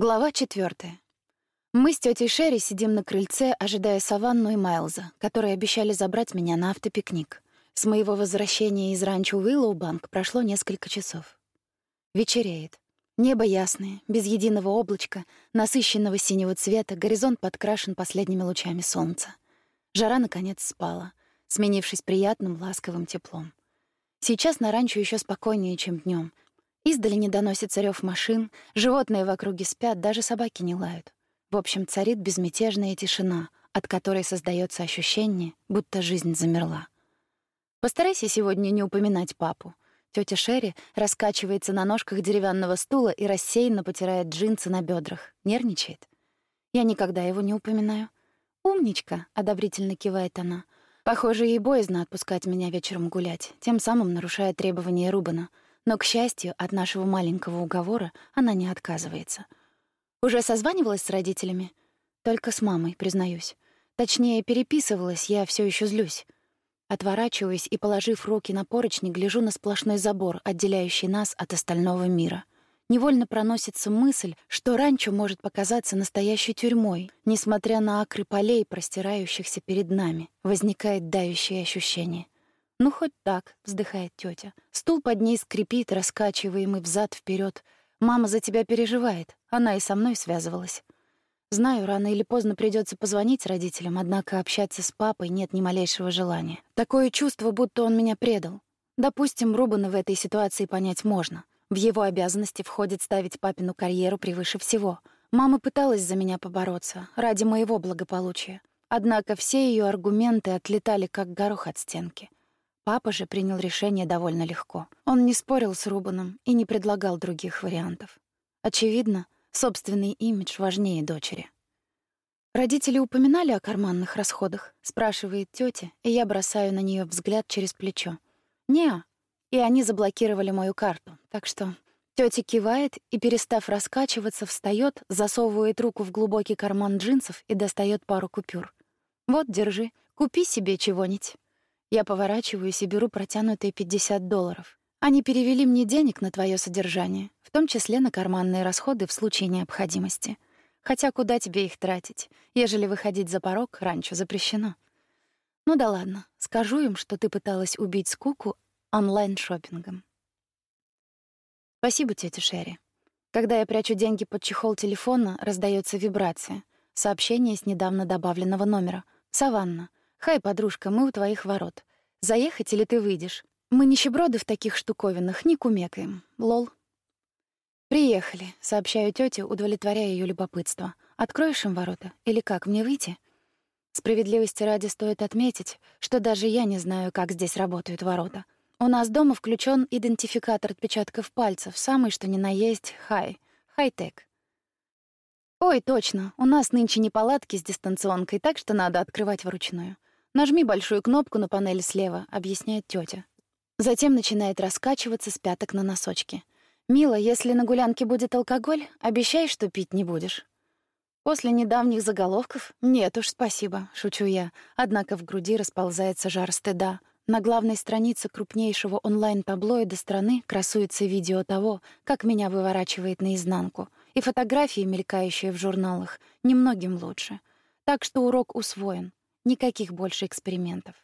Глава четвертая. Мы с тетей Шерри сидим на крыльце, ожидая Саванну и Майлза, которые обещали забрать меня на автопикник. С моего возвращения из ранчо Уиллоубанк прошло несколько часов. Вечереет. Небо ясное, без единого облачка, насыщенного синего цвета, горизонт подкрашен последними лучами солнца. Жара, наконец, спала, сменившись приятным ласковым теплом. Сейчас на ранчо еще спокойнее, чем днем, Издали не доносится рев машин, животные в округе спят, даже собаки не лают. В общем, царит безмятежная тишина, от которой создается ощущение, будто жизнь замерла. Постарайся сегодня не упоминать папу. Тётя Шерри раскачивается на ножках деревянного стула и рассеянно потирает джинсы на бедрах. Нервничает. Я никогда его не упоминаю. «Умничка», — одобрительно кивает она. «Похоже, ей боязно отпускать меня вечером гулять, тем самым нарушая требования Рубана — но, к счастью, от нашего маленького уговора она не отказывается. Уже созванивалась с родителями? Только с мамой, признаюсь. Точнее, переписывалась, я все еще злюсь. Отворачиваюсь и, положив руки на поручни, гляжу на сплошной забор, отделяющий нас от остального мира. Невольно проносится мысль, что ранчо может показаться настоящей тюрьмой, несмотря на акры полей, простирающихся перед нами. Возникает давящее ощущение — «Ну, хоть так», — вздыхает тетя. Стул под ней скрипит, раскачиваемый взад вперед. «Мама за тебя переживает. Она и со мной связывалась». Знаю, рано или поздно придется позвонить родителям, однако общаться с папой нет ни малейшего желания. Такое чувство, будто он меня предал. Допустим, Рубана в этой ситуации понять можно. В его обязанности входит ставить папину карьеру превыше всего. Мама пыталась за меня побороться, ради моего благополучия. Однако все ее аргументы отлетали, как горох от стенки. Папа же принял решение довольно легко. Он не спорил с Рубаном и не предлагал других вариантов. Очевидно, собственный имидж важнее дочери. «Родители упоминали о карманных расходах?» — спрашивает тетя, и я бросаю на нее взгляд через плечо. «Не, и они заблокировали мою карту, так что...» Тётя кивает и, перестав раскачиваться, встает, засовывает руку в глубокий карман джинсов и достает пару купюр. «Вот, держи, купи себе чего-нибудь». Я поворачиваюсь и беру протянутые 50 долларов. Они перевели мне денег на твое содержание, в том числе на карманные расходы в случае необходимости. Хотя куда тебе их тратить? Ежели выходить за порог, раньше запрещено. Ну да ладно, скажу им, что ты пыталась убить скуку онлайн шопингом Спасибо, тетя Шерри. Когда я прячу деньги под чехол телефона, раздается вибрация. Сообщение с недавно добавленного номера. «Саванна, «Хай, подружка, мы у твоих ворот. Заехать или ты выйдешь? Мы нищеброды в таких штуковинах, не кумекаем. Лол». «Приехали», — сообщаю тете, удовлетворяя ее любопытство. «Откроешь им ворота? Или как, мне выйти?» Справедливости ради стоит отметить, что даже я не знаю, как здесь работают ворота. У нас дома включен идентификатор отпечатков пальцев, самый что ни на есть хай, хай-тек. Ой, точно, у нас нынче неполадки с дистанционкой, так что надо открывать вручную. Нажми большую кнопку на панели слева, объясняет тетя. Затем начинает раскачиваться с пяток на носочки. Мила, если на гулянке будет алкоголь, обещай, что пить не будешь. После недавних заголовков нет уж, спасибо, шучу я. Однако в груди расползается жар стыда. На главной странице крупнейшего онлайн-таблоида страны красуется видео того, как меня выворачивает наизнанку, и фотографии, мелькающие в журналах, немногим лучше. Так что урок усвоен. Никаких больше экспериментов.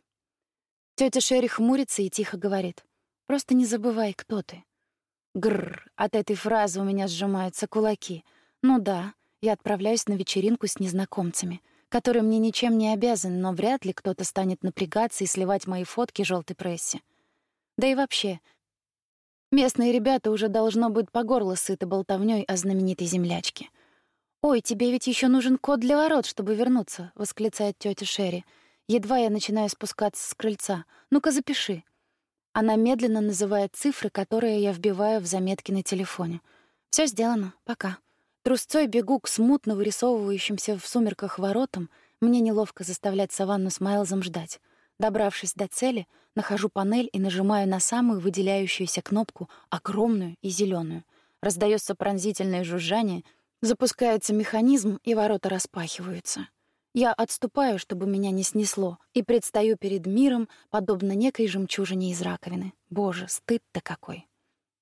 Тётя Шерри хмурится и тихо говорит. «Просто не забывай, кто ты». Гррр, от этой фразы у меня сжимаются кулаки. Ну да, я отправляюсь на вечеринку с незнакомцами, которые мне ничем не обязаны, но вряд ли кто-то станет напрягаться и сливать мои фотки желтой прессе. Да и вообще, местные ребята уже должно быть по горло сыты болтовнёй о знаменитой землячке — «Ой, тебе ведь еще нужен код для ворот, чтобы вернуться», — восклицает тетя Шерри. Едва я начинаю спускаться с крыльца. «Ну-ка, запиши». Она медленно называет цифры, которые я вбиваю в заметки на телефоне. Все сделано. Пока». Трусцой бегу к смутно вырисовывающимся в сумерках воротам. Мне неловко заставлять Саванну с Майлзом ждать. Добравшись до цели, нахожу панель и нажимаю на самую выделяющуюся кнопку, огромную и зеленую. Раздаётся пронзительное жужжание — Запускается механизм, и ворота распахиваются. Я отступаю, чтобы меня не снесло, и предстаю перед миром, подобно некой жемчужине из раковины. Боже, стыд-то какой.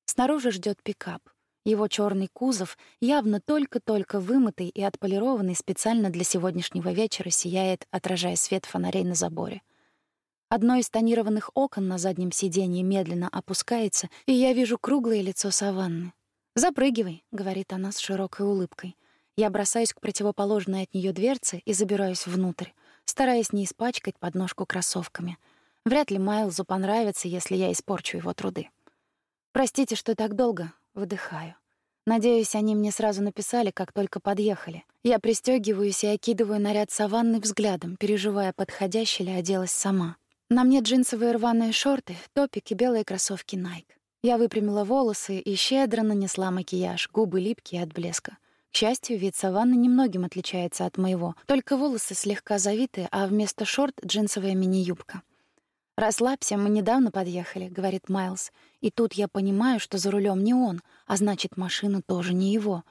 Снаружи ждет пикап. Его черный кузов, явно только-только вымытый и отполированный специально для сегодняшнего вечера, сияет, отражая свет фонарей на заборе. Одно из тонированных окон на заднем сиденье медленно опускается, и я вижу круглое лицо Саванны. «Запрыгивай», — говорит она с широкой улыбкой. Я бросаюсь к противоположной от нее дверце и забираюсь внутрь, стараясь не испачкать подножку кроссовками. Вряд ли Майлзу понравится, если я испорчу его труды. «Простите, что так долго», Выдыхаю. Надеюсь, они мне сразу написали, как только подъехали. Я пристегиваюсь и окидываю наряд саванны взглядом, переживая, подходяще ли оделась сама. На мне джинсовые рваные шорты, топик и белые кроссовки Nike. Я выпрямила волосы и щедро нанесла макияж, губы липкие от блеска. К счастью, вид саванны немногим отличается от моего, только волосы слегка завиты, а вместо шорт — джинсовая мини-юбка. «Расслабься, мы недавно подъехали», — говорит Майлз. И тут я понимаю, что за рулем не он, а значит, машина тоже не его.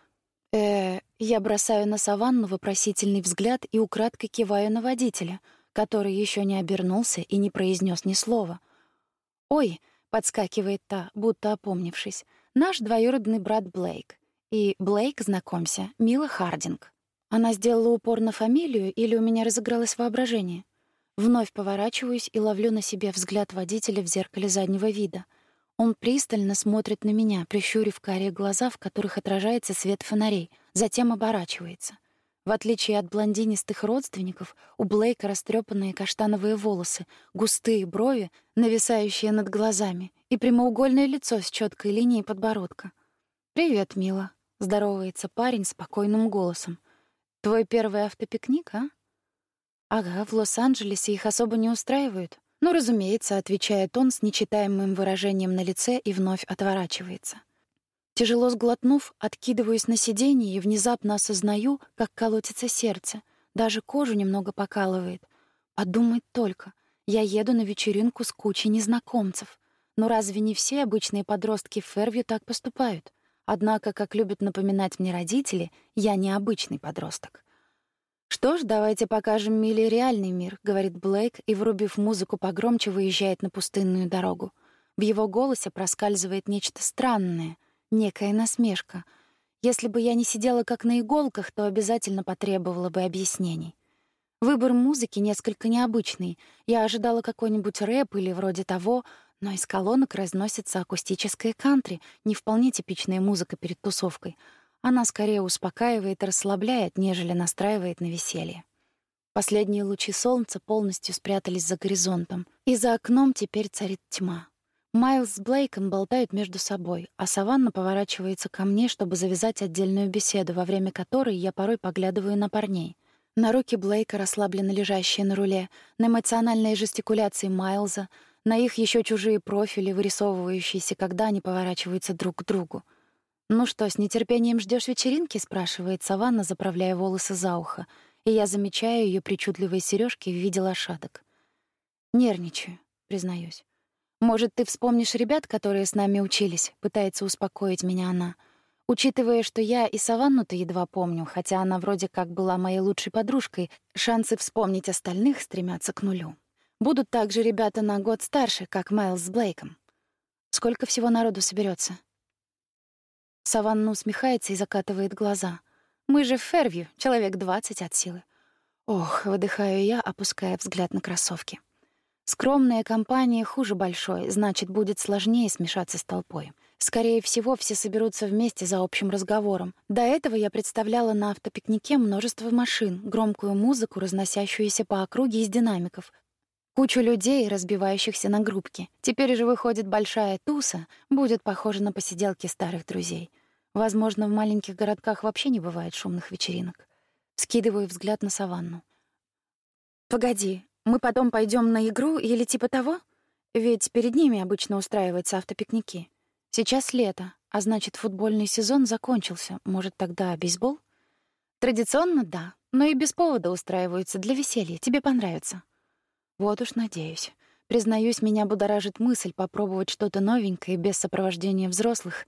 Э, я бросаю на саванну вопросительный взгляд и украдкой киваю на водителя, который еще не обернулся и не произнес ни слова. «Ой», — подскакивает та, будто опомнившись, — «наш двоюродный брат Блейк. И Блейк, знакомься, Мила Хардинг». Она сделала упор на фамилию или у меня разыгралось воображение? Вновь поворачиваюсь и ловлю на себе взгляд водителя в зеркале заднего вида. Он пристально смотрит на меня, прищурив карие глаза, в которых отражается свет фонарей, затем оборачивается. В отличие от блондинистых родственников, у Блейка растрепанные каштановые волосы, густые брови, нависающие над глазами, и прямоугольное лицо с четкой линией подбородка. «Привет, мила», — здоровается парень спокойным голосом. «Твой первый автопикник, а?» Ага, в Лос-Анджелесе их особо не устраивают. Ну, разумеется, отвечает он с нечитаемым выражением на лице и вновь отворачивается. Тяжело сглотнув, откидываюсь на сиденье и внезапно осознаю, как колотится сердце. Даже кожу немного покалывает. Подумать только. Я еду на вечеринку с кучей незнакомцев. Но разве не все обычные подростки в Фервью так поступают? Однако, как любят напоминать мне родители, я не обычный подросток. «Что ж, давайте покажем Миле реальный мир», — говорит Блейк и, врубив музыку погромче, выезжает на пустынную дорогу. В его голосе проскальзывает нечто странное, некая насмешка. Если бы я не сидела как на иголках, то обязательно потребовала бы объяснений. Выбор музыки несколько необычный. Я ожидала какой-нибудь рэп или вроде того, но из колонок разносится акустическая кантри, не вполне типичная музыка перед тусовкой — она скорее успокаивает и расслабляет, нежели настраивает на веселье. Последние лучи солнца полностью спрятались за горизонтом, и за окном теперь царит тьма. Майлз с Блейком болтают между собой, а Саванна поворачивается ко мне, чтобы завязать отдельную беседу, во время которой я порой поглядываю на парней. На руки Блейка, расслабленно лежащие на руле, на эмоциональные жестикуляции Майлза, на их еще чужие профили, вырисовывающиеся, когда они поворачиваются друг к другу. «Ну что, с нетерпением ждешь вечеринки?» — спрашивает Саванна, заправляя волосы за ухо, и я замечаю ее причудливые сережки в виде лошадок. «Нервничаю», — признаюсь. «Может, ты вспомнишь ребят, которые с нами учились?» — пытается успокоить меня она. Учитывая, что я и Саванну-то едва помню, хотя она вроде как была моей лучшей подружкой, шансы вспомнить остальных стремятся к нулю. Будут также ребята на год старше, как Майлз с Блейком. Сколько всего народу соберется? Саванна усмехается и закатывает глаза. «Мы же в Фервью, человек двадцать от силы». Ох, выдыхаю я, опуская взгляд на кроссовки. Скромная компания хуже большой, значит, будет сложнее смешаться с толпой. Скорее всего, все соберутся вместе за общим разговором. До этого я представляла на автопикнике множество машин, громкую музыку, разносящуюся по округе из динамиков, кучу людей, разбивающихся на группки. Теперь же выходит большая туса, будет похожа на посиделки старых друзей. Возможно, в маленьких городках вообще не бывает шумных вечеринок. Скидываю взгляд на саванну. Погоди, мы потом пойдем на игру или типа того? Ведь перед ними обычно устраиваются автопикники. Сейчас лето, а значит, футбольный сезон закончился. Может, тогда бейсбол? Традиционно да, но и без повода устраиваются для веселья. Тебе понравится. Вот уж надеюсь. Признаюсь, меня будоражит мысль попробовать что-то новенькое без сопровождения взрослых,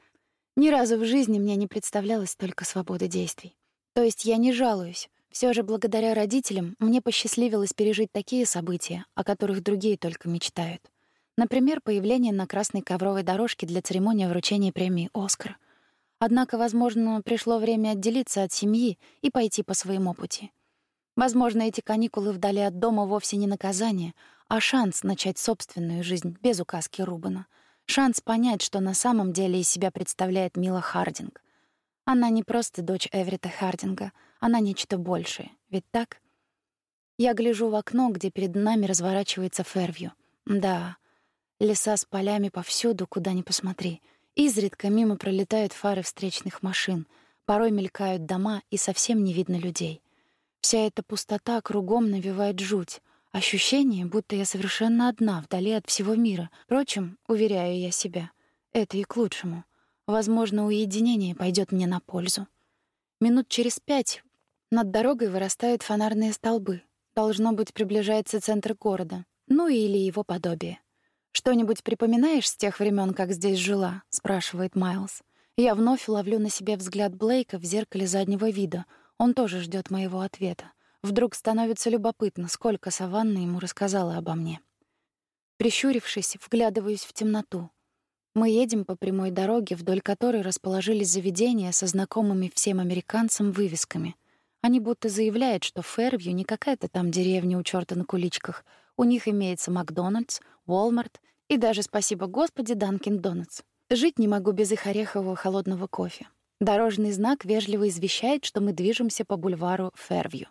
ни разу в жизни мне не представлялось столько свободы действий. То есть я не жалуюсь. Все же благодаря родителям мне посчастливилось пережить такие события, о которых другие только мечтают. Например, появление на красной ковровой дорожке для церемонии вручения премии «Оскар». Однако, возможно, пришло время отделиться от семьи и пойти по своему пути. Возможно, эти каникулы вдали от дома вовсе не наказание, а шанс начать собственную жизнь без указки Рубана. Шанс понять, что на самом деле из себя представляет Мила Хардинг. Она не просто дочь Эврита Хардинга, она нечто большее. Ведь так? Я гляжу в окно, где перед нами разворачивается Фервью. Да, леса с полями повсюду, куда ни посмотри — Изредка мимо пролетают фары встречных машин, порой мелькают дома, и совсем не видно людей. Вся эта пустота кругом навевает жуть. Ощущение, будто я совершенно одна, вдали от всего мира. Впрочем, уверяю я себя, это и к лучшему. Возможно, уединение пойдет мне на пользу. Минут через пять над дорогой вырастают фонарные столбы. Должно быть, приближается центр города, ну или его подобие. «Что-нибудь припоминаешь с тех времен, как здесь жила?» — спрашивает Майлз. Я вновь ловлю на себе взгляд Блейка в зеркале заднего вида. Он тоже ждет моего ответа. Вдруг становится любопытно, сколько Саванна ему рассказала обо мне. Прищурившись, вглядываюсь в темноту. Мы едем по прямой дороге, вдоль которой расположились заведения со знакомыми всем американцам вывесками. Они будто заявляют, что Фервью не какая-то там деревня у чёрта на куличках — у них имеется Макдональдс, Walmart и даже, спасибо Господи, Данкин Донатс. Жить не могу без их орехового холодного кофе. Дорожный знак вежливо извещает, что мы движемся по бульвару Фервью.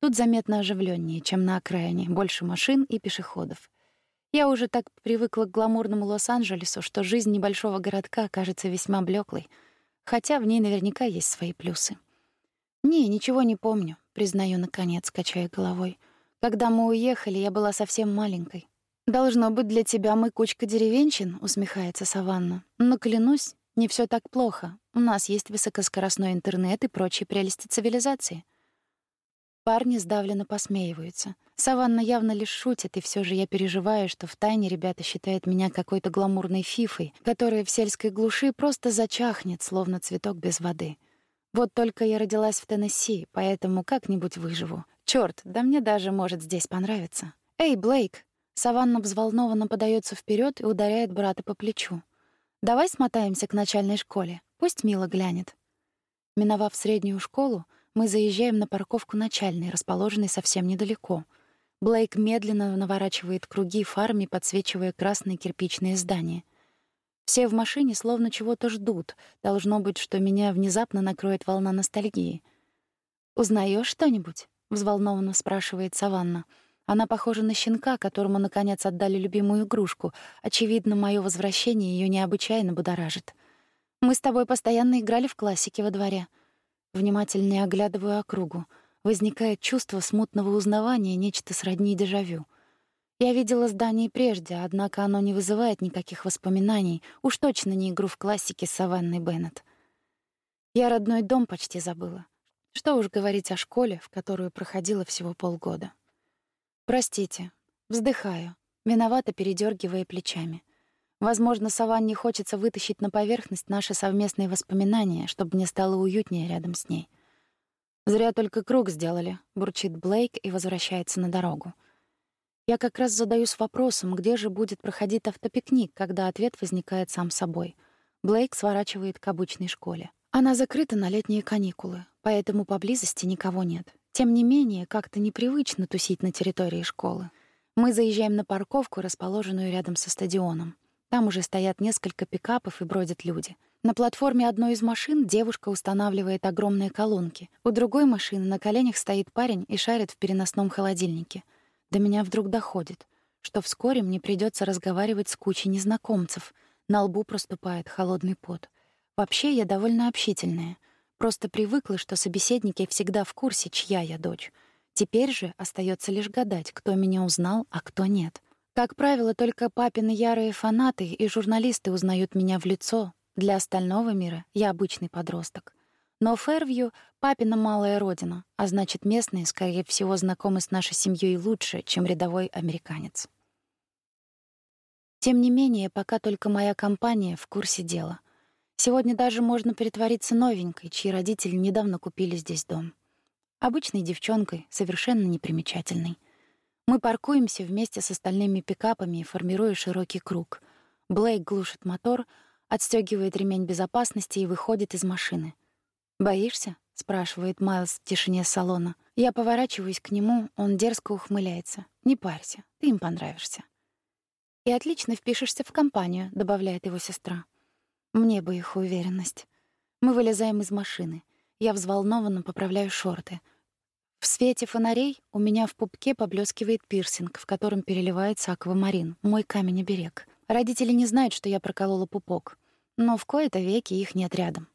Тут заметно оживленнее, чем на окраине, больше машин и пешеходов. Я уже так привыкла к гламурному Лос-Анджелесу, что жизнь небольшого городка кажется весьма блеклой, хотя в ней наверняка есть свои плюсы. «Не, ничего не помню», — признаю, наконец, качая головой. Когда мы уехали, я была совсем маленькой. Должно быть, для тебя мы кучка деревенщин, усмехается Саванна. Но клянусь, не все так плохо. У нас есть высокоскоростной интернет и прочие прелести цивилизации. Парни сдавленно посмеиваются. Саванна явно лишь шутит, и все же я переживаю, что втайне ребята считают меня какой-то гламурной фифой, которая в сельской глуши просто зачахнет, словно цветок без воды. Вот только я родилась в Теннесси, поэтому как-нибудь выживу. Чёрт, да мне даже может здесь понравиться. Эй, Блейк! Саванна взволнованно подается вперед и ударяет брата по плечу. Давай смотаемся к начальной школе. Пусть Мила глянет. Миновав среднюю школу, мы заезжаем на парковку начальной, расположенной совсем недалеко. Блейк медленно наворачивает круги фарами, подсвечивая красные кирпичные здания. Все в машине словно чего-то ждут. Должно быть, что меня внезапно накроет волна ностальгии. Узнаешь что-нибудь? — взволнованно спрашивает Саванна. Она похожа на щенка, которому, наконец, отдали любимую игрушку. Очевидно, мое возвращение ее необычайно будоражит. «Мы с тобой постоянно играли в классике во дворе». Внимательнее оглядываю округу. Возникает чувство смутного узнавания, нечто сродни дежавю. Я видела здание прежде, однако оно не вызывает никаких воспоминаний, уж точно не игру в классике с Саванной Беннет. Я родной дом почти забыла. Что уж говорить о школе, в которую проходила всего полгода. Простите, вздыхаю, виновато передергивая плечами. Возможно, Саванне хочется вытащить на поверхность наши совместные воспоминания, чтобы мне стало уютнее рядом с ней. Зря только круг сделали, бурчит Блейк и возвращается на дорогу. Я как раз задаюсь вопросом, где же будет проходить автопикник, когда ответ возникает сам собой. Блейк сворачивает к обычной школе. Она закрыта на летние каникулы, поэтому поблизости никого нет. Тем не менее, как-то непривычно тусить на территории школы. Мы заезжаем на парковку, расположенную рядом со стадионом. Там уже стоят несколько пикапов и бродят люди. На платформе одной из машин девушка устанавливает огромные колонки. У другой машины на коленях стоит парень и шарит в переносном холодильнике. До меня вдруг доходит, что вскоре мне придется разговаривать с кучей незнакомцев. На лбу проступает холодный пот. Вообще я довольно общительная. Просто привыкла, что собеседники всегда в курсе, чья я дочь. Теперь же остается лишь гадать, кто меня узнал, а кто нет. Как правило, только папины ярые фанаты и журналисты узнают меня в лицо. Для остального мира я обычный подросток. Но Фервью — папина малая родина, а значит, местные, скорее всего, знакомы с нашей семьей лучше, чем рядовой американец. Тем не менее, пока только моя компания в курсе дела. Сегодня даже можно притвориться новенькой, чьи родители недавно купили здесь дом. Обычной девчонкой, совершенно непримечательной. Мы паркуемся вместе с остальными пикапами, формируя широкий круг. Блейк глушит мотор, отстегивает ремень безопасности и выходит из машины. «Боишься?» — спрашивает Майлз в тишине салона. Я поворачиваюсь к нему, он дерзко ухмыляется. «Не парься, ты им понравишься». «И отлично впишешься в компанию», — добавляет его сестра. Мне бы их уверенность. Мы вылезаем из машины. Я взволнованно поправляю шорты. В свете фонарей у меня в пупке поблескивает пирсинг, в котором переливается аквамарин, мой камень-оберег. Родители не знают, что я проколола пупок, но в кои-то веки их нет рядом.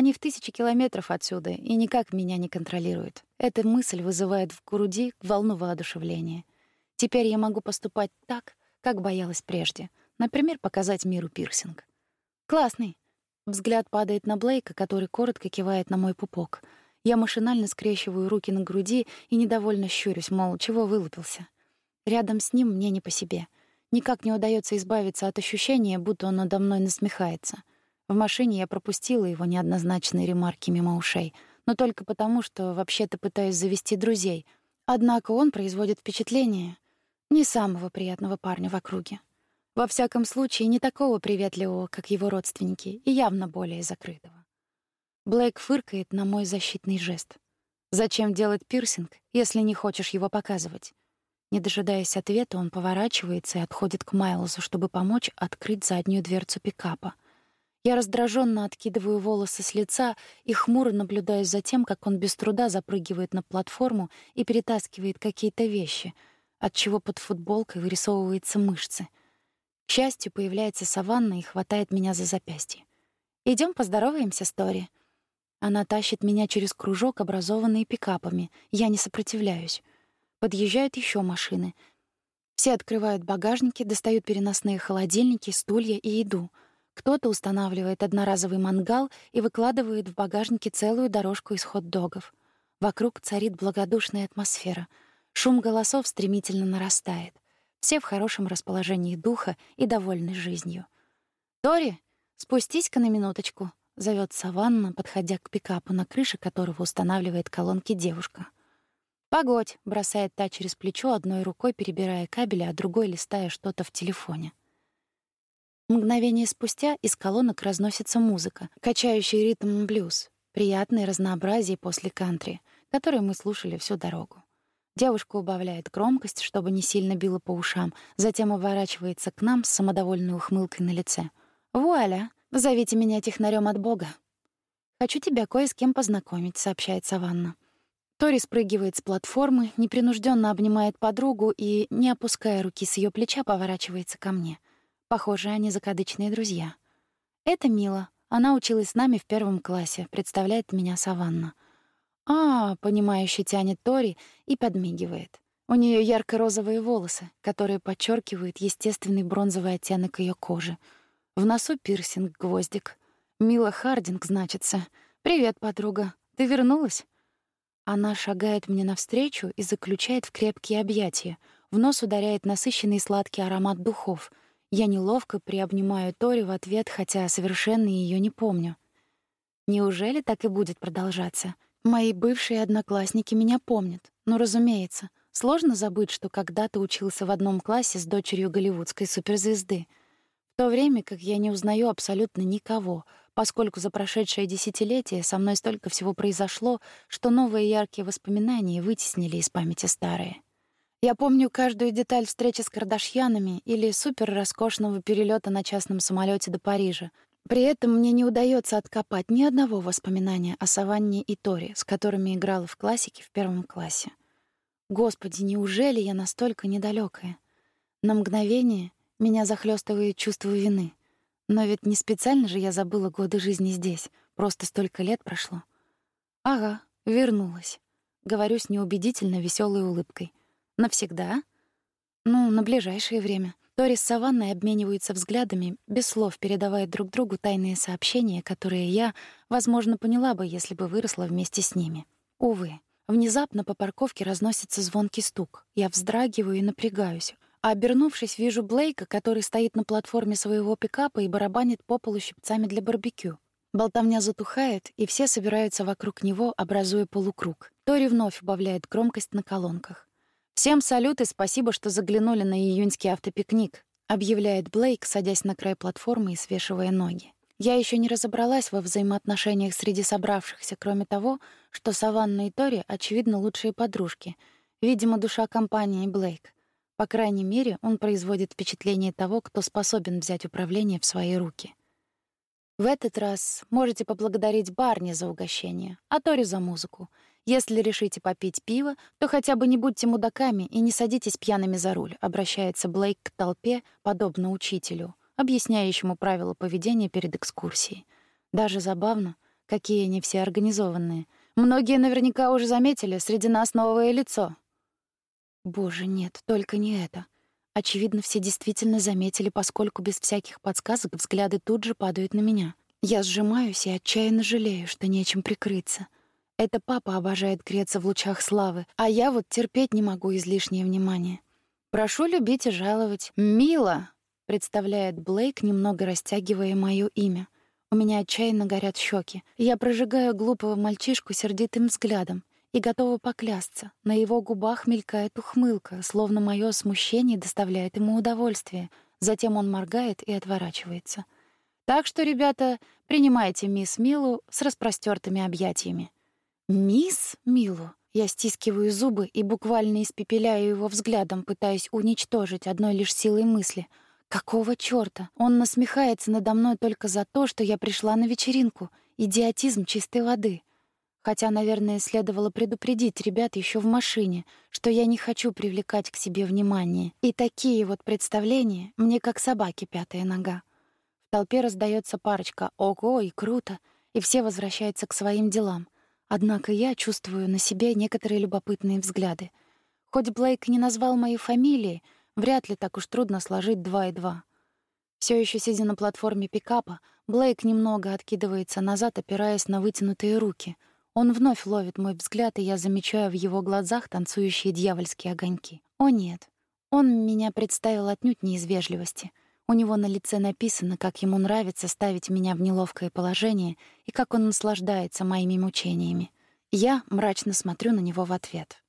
Они в тысячи километров отсюда и никак меня не контролируют. Эта мысль вызывает в груди волну воодушевления. Теперь я могу поступать так, как боялась прежде. Например, показать миру пирсинг. «Классный!» Взгляд падает на Блейка, который коротко кивает на мой пупок. Я машинально скрещиваю руки на груди и недовольно щурюсь, мол, чего вылупился. Рядом с ним мне не по себе. Никак не удается избавиться от ощущения, будто он надо мной насмехается. В машине я пропустила его неоднозначные ремарки мимо ушей, но только потому, что вообще-то пытаюсь завести друзей. Однако он производит впечатление не самого приятного парня в округе. Во всяком случае, не такого приветливого, как его родственники, и явно более закрытого. Блейк фыркает на мой защитный жест. Зачем делать пирсинг, если не хочешь его показывать? Не дожидаясь ответа, он поворачивается и отходит к Майлзу, чтобы помочь открыть заднюю дверцу пикапа. Я раздраженно откидываю волосы с лица и хмуро наблюдаю за тем, как он без труда запрыгивает на платформу и перетаскивает какие-то вещи, от чего под футболкой вырисовываются мышцы — к счастью, появляется Саванна и хватает меня за запястье. Идем поздороваемся, Стори». Она тащит меня через кружок, образованный пикапами. Я не сопротивляюсь. Подъезжают еще машины. Все открывают багажники, достают переносные холодильники, стулья и еду. Кто-то устанавливает одноразовый мангал и выкладывает в багажнике целую дорожку из хот-догов. Вокруг царит благодушная атмосфера. Шум голосов стремительно нарастает. Все в хорошем расположении духа и довольны жизнью. «Тори, спустись-ка на минуточку», — зовет Саванна, подходя к пикапу, на крыше которого устанавливает колонки девушка. «Погодь», — бросает та через плечо, одной рукой перебирая кабели, а другой листая что-то в телефоне. Мгновение спустя из колонок разносится музыка, качающий ритм блюз, приятное разнообразие после кантри, которое мы слушали всю дорогу. Девушка убавляет громкость, чтобы не сильно било по ушам, затем оборачивается к нам с самодовольной ухмылкой на лице. «Вуаля! Зовите меня технарем от Бога!» «Хочу тебя кое с кем познакомить», — сообщает Саванна. Тори спрыгивает с платформы, непринужденно обнимает подругу и, не опуская руки с ее плеча, поворачивается ко мне. Похоже, они закадычные друзья. «Это Мила. Она училась с нами в первом классе», — представляет меня Саванна. «А, — понимающе тянет Тори и подмигивает. У нее ярко-розовые волосы, которые подчеркивают естественный бронзовый оттенок ее кожи. В носу пирсинг, гвоздик. Мила Хардинг, значится. «Привет, подруга. Ты вернулась?» Она шагает мне навстречу и заключает в крепкие объятия. В нос ударяет насыщенный сладкий аромат духов. Я неловко приобнимаю Тори в ответ, хотя совершенно ее не помню. Неужели так и будет продолжаться? Мои бывшие одноклассники меня помнят. Но, разумеется, сложно забыть, что когда-то учился в одном классе с дочерью голливудской суперзвезды. В то время как я не узнаю абсолютно никого, поскольку за прошедшее десятилетие со мной столько всего произошло, что новые яркие воспоминания вытеснили из памяти старые. Я помню каждую деталь встречи с Кардашьянами или супер роскошного перелета на частном самолете до Парижа, при этом мне не удается откопать ни одного воспоминания о Саванне и Тори, с которыми играла в классике в первом классе. Господи, неужели я настолько недалекая? На мгновение меня захлестывает чувство вины. Но ведь не специально же я забыла годы жизни здесь, просто столько лет прошло. Ага, вернулась. Говорю с неубедительно веселой улыбкой. Навсегда? Ну, на ближайшее время. Тори с Саванной обмениваются взглядами, без слов передавая друг другу тайные сообщения, которые я, возможно, поняла бы, если бы выросла вместе с ними. Увы, внезапно по парковке разносится звонкий стук. Я вздрагиваю и напрягаюсь. А обернувшись, вижу Блейка, который стоит на платформе своего пикапа и барабанит по полу щипцами для барбекю. Болтовня затухает, и все собираются вокруг него, образуя полукруг. Тори вновь убавляет громкость на колонках. Всем салют и спасибо, что заглянули на июньский автопикник. объявляет Блейк, садясь на край платформы и свешивая ноги. Я еще не разобралась во взаимоотношениях среди собравшихся, кроме того, что Саванна и Тори, очевидно, лучшие подружки. Видимо, душа компании Блейк. По крайней мере, он производит впечатление того, кто способен взять управление в свои руки. В этот раз можете поблагодарить Барни за угощение, а Тори за музыку. Если решите попить пиво, то хотя бы не будьте мудаками и не садитесь пьяными за руль, обращается Блейк к толпе, подобно учителю объясняющему правила поведения перед экскурсией. Даже забавно, какие они все организованные. Многие наверняка уже заметили, среди нас новое лицо. Боже, нет, только не это. Очевидно, все действительно заметили, поскольку без всяких подсказок взгляды тут же падают на меня. Я сжимаюсь и отчаянно жалею, что нечем прикрыться. Это папа обожает греться в лучах славы, а я вот терпеть не могу излишнее внимание. Прошу любить и жаловать. Мило, представляет Блейк, немного растягивая моё имя. У меня отчаянно горят щеки. Я прожигаю глупого мальчишку сердитым взглядом и готова поклясться. На его губах мелькает ухмылка, словно моё смущение доставляет ему удовольствие. Затем он моргает и отворачивается. Так что, ребята, принимайте мисс Милу с распростертыми объятиями. Мисс Милу. Я стискиваю зубы и буквально испепеляю его взглядом, пытаясь уничтожить одной лишь силой мысли — Какого чёрта? Он насмехается надо мной только за то, что я пришла на вечеринку. Идиотизм чистой воды. Хотя, наверное, следовало предупредить ребят ещё в машине, что я не хочу привлекать к себе внимание. И такие вот представления мне как собаке пятая нога. В толпе раздаётся парочка «Ого!» и «Круто!» и все возвращаются к своим делам. Однако я чувствую на себе некоторые любопытные взгляды. Хоть Блейк не назвал моей фамилии, Вряд ли так уж трудно сложить два и два. Все еще сидя на платформе пикапа, Блейк немного откидывается назад, опираясь на вытянутые руки. Он вновь ловит мой взгляд, и я замечаю в его глазах танцующие дьявольские огоньки. О нет, он меня представил отнюдь не из вежливости. У него на лице написано, как ему нравится ставить меня в неловкое положение и как он наслаждается моими мучениями. Я мрачно смотрю на него в ответ.